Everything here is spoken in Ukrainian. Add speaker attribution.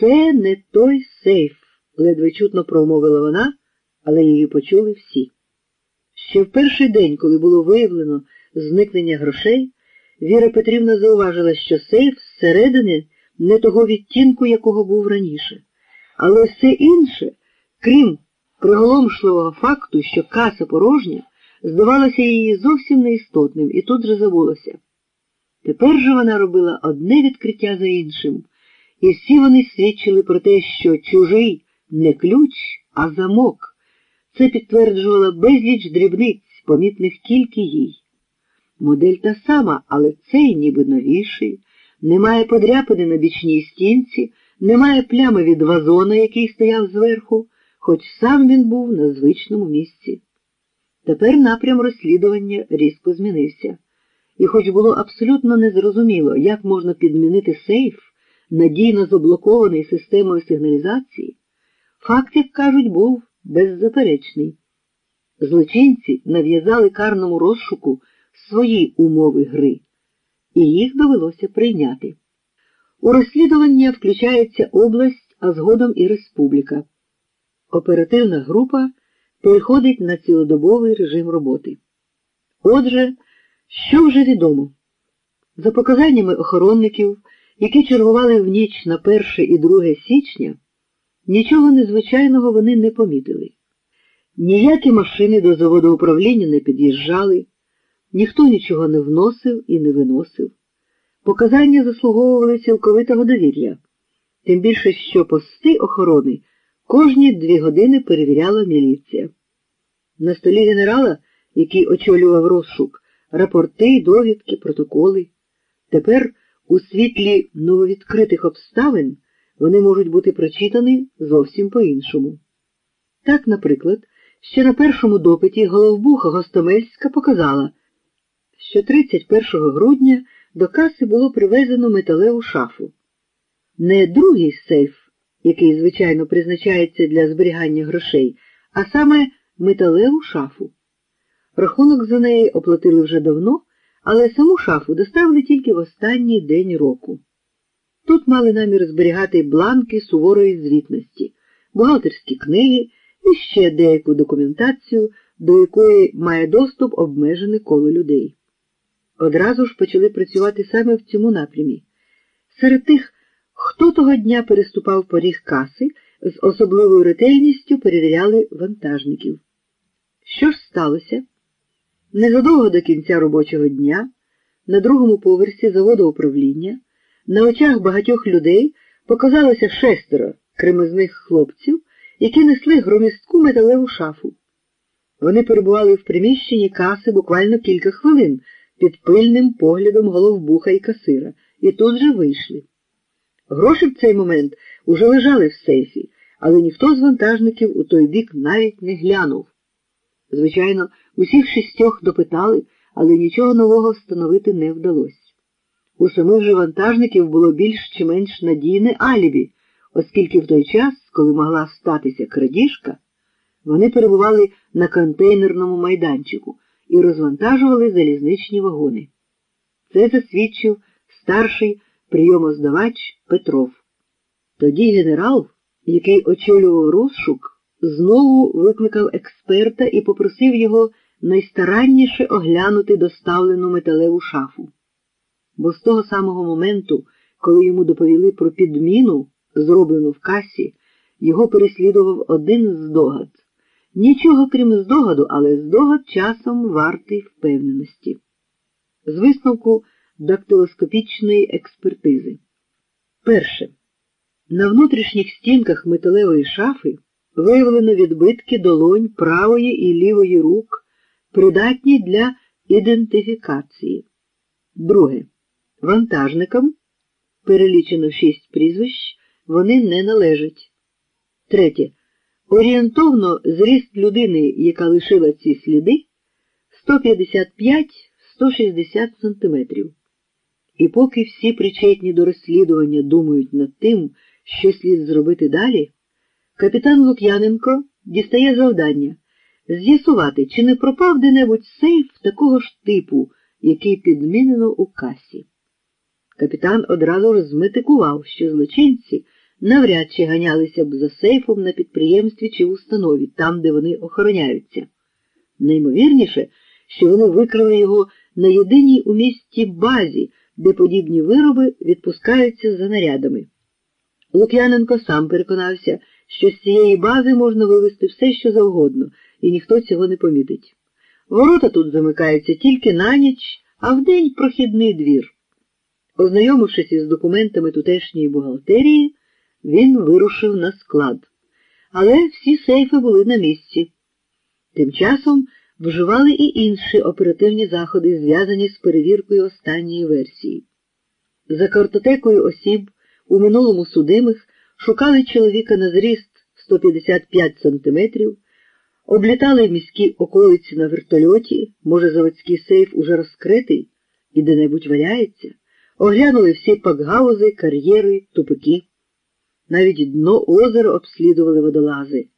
Speaker 1: Це не той сейф, ледве чутно промовила вона, але її почули всі. Ще в перший день, коли було виявлено зникнення грошей, Віра Петрівна зауважила, що сейф зсередини не того відтінку, якого був раніше, але все інше, крім приголомшливого факту, що каса порожня, здавалося її зовсім неістотним і тут же забулося. Тепер же вона робила одне відкриття за іншим, і всі вони свідчили про те, що чужий не ключ, а замок. Це підтверджувала безліч дрібниць, помітних тільки їй. Модель та сама, але цей ніби новіший, немає подряпини на бічній стінці, немає плями від вазона, який стояв зверху, хоч сам він був на звичному місці. Тепер напрям розслідування різко змінився, і, хоч було абсолютно незрозуміло, як можна підмінити сейф, надійно заблокований системою сигналізації, факт, як кажуть, був беззаперечний. Злочинці нав'язали карному розшуку свої умови гри, і їх довелося прийняти. У розслідування включається область, а згодом і республіка. Оперативна група переходить на цілодобовий режим роботи. Отже, що вже відомо? За показаннями охоронників, які чергували в ніч на 1 і 2 січня, нічого незвичайного вони не помітили. Ніякі машини до заводу управління не під'їжджали, ніхто нічого не вносив і не виносив. Показання заслуговували цілковитого довір'я, тим більше, що пости охорони кожні дві години перевіряла міліція. На столі генерала, який очолював розшук, рапорти, довідки, протоколи. Тепер у світлі нововідкритих обставин вони можуть бути прочитані зовсім по-іншому. Так, наприклад, ще на першому допиті головбуха Гостомельська показала, що 31 грудня до каси було привезено металеву шафу. Не другий сейф, який, звичайно, призначається для зберігання грошей, а саме металеву шафу. Рахунок за неї оплатили вже давно, але саму шафу доставили тільки в останній день року. Тут мали намір зберігати бланки суворої звітності, бухгалтерські книги і ще деяку документацію, до якої має доступ обмежене коло людей. Одразу ж почали працювати саме в цьому напрямі. Серед тих, хто того дня переступав поріг каси, з особливою ретельністю перевіряли вантажників. Що ж сталося? Незадовго до кінця робочого дня на другому поверсі заводу управління на очах багатьох людей показалося шестеро кремезних хлопців, які несли громістку металеву шафу. Вони перебували в приміщенні каси буквально кілька хвилин під пильним поглядом головбуха і касира, і тут же вийшли. Гроші в цей момент уже лежали в сейфі, але ніхто з вантажників у той бік навіть не глянув. Звичайно, усіх шістьох допитали, але нічого нового встановити не вдалося. У самих же вантажників було більш чи менш надійне алібі, оскільки в той час, коли могла статися крадіжка, вони перебували на контейнерному майданчику і розвантажували залізничні вагони. Це засвідчив старший прийомоздавач Петров. Тоді генерал, який очолював розшук, знову викликав експерта і попросив його найстаранніше оглянути доставлену металеву шафу. Бо з того самого моменту, коли йому доповіли про підміну, зроблену в касі, його переслідував один здогад. Нічого крім здогаду, але здогад часом вартий впевненості. З висновку дактилоскопічної експертизи. Перше. На внутрішніх стінках металевої шафи виявлено відбитки долонь правої і лівої рук, придатні для ідентифікації. Друге. Вантажникам перелічено шість прізвищ, вони не належать. Третє. Орієнтовно зріст людини, яка лишила ці сліди, 155-160 сантиметрів. І поки всі причетні до розслідування думають над тим, що слід зробити далі, капітан Лук'яненко дістає завдання з'ясувати, чи не пропав де-небудь сейф такого ж типу, який підмінено у касі. Капітан одразу ж зметикував, що злочинці навряд чи ганялися б за сейфом на підприємстві чи установі, там, де вони охороняються. Наймовірніше, що вони викрили його на єдиній у місті базі, де подібні вироби відпускаються за нарядами. Лук'яненко сам переконався, що з цієї бази можна вивезти все, що завгодно, і ніхто цього не помітить. Ворота тут замикаються тільки на ніч, а вдень прохідний двір. Ознайомившись із документами тутешньої бухгалтерії, він вирушив на склад. Але всі сейфи були на місці. Тим часом вживали і інші оперативні заходи, зв'язані з перевіркою останньої версії. За картотекою осіб у минулому судимих шукали чоловіка на зріст 155 сантиметрів, облітали міські околиці на вертольоті, може, заводський сейф уже розкритий і де-небудь валяється, оглянули всі пакгаузи, кар'єри, тупики. Навіть дно озера обслідували водолази.